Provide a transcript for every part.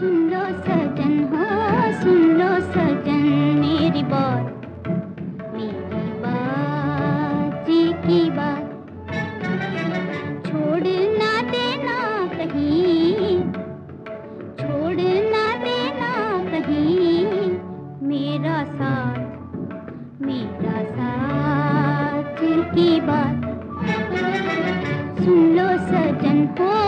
सुन लो सजन, हो सुन लो सजन, मेरी बात मेरी बात जी की बात। देना देना मेरा साथ मेरा साथ की बात। सुन लो सजन, हो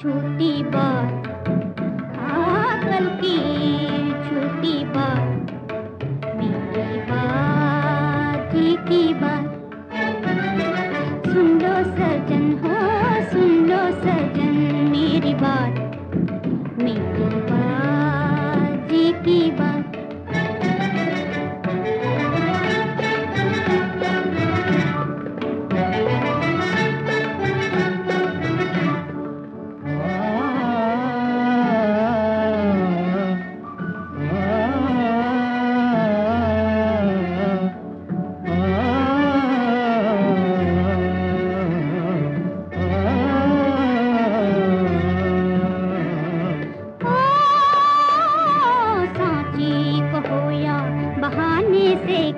true.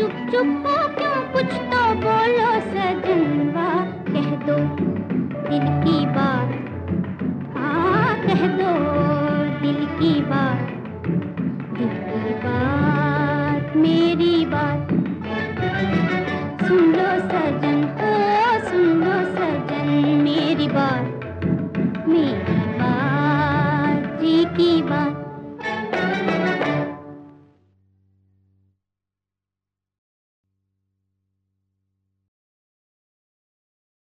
चुप चुप हो क्यों कुछ तो बोलो सजनवा, कह दो दिल की बात। हाँ कह दो दिल की बात।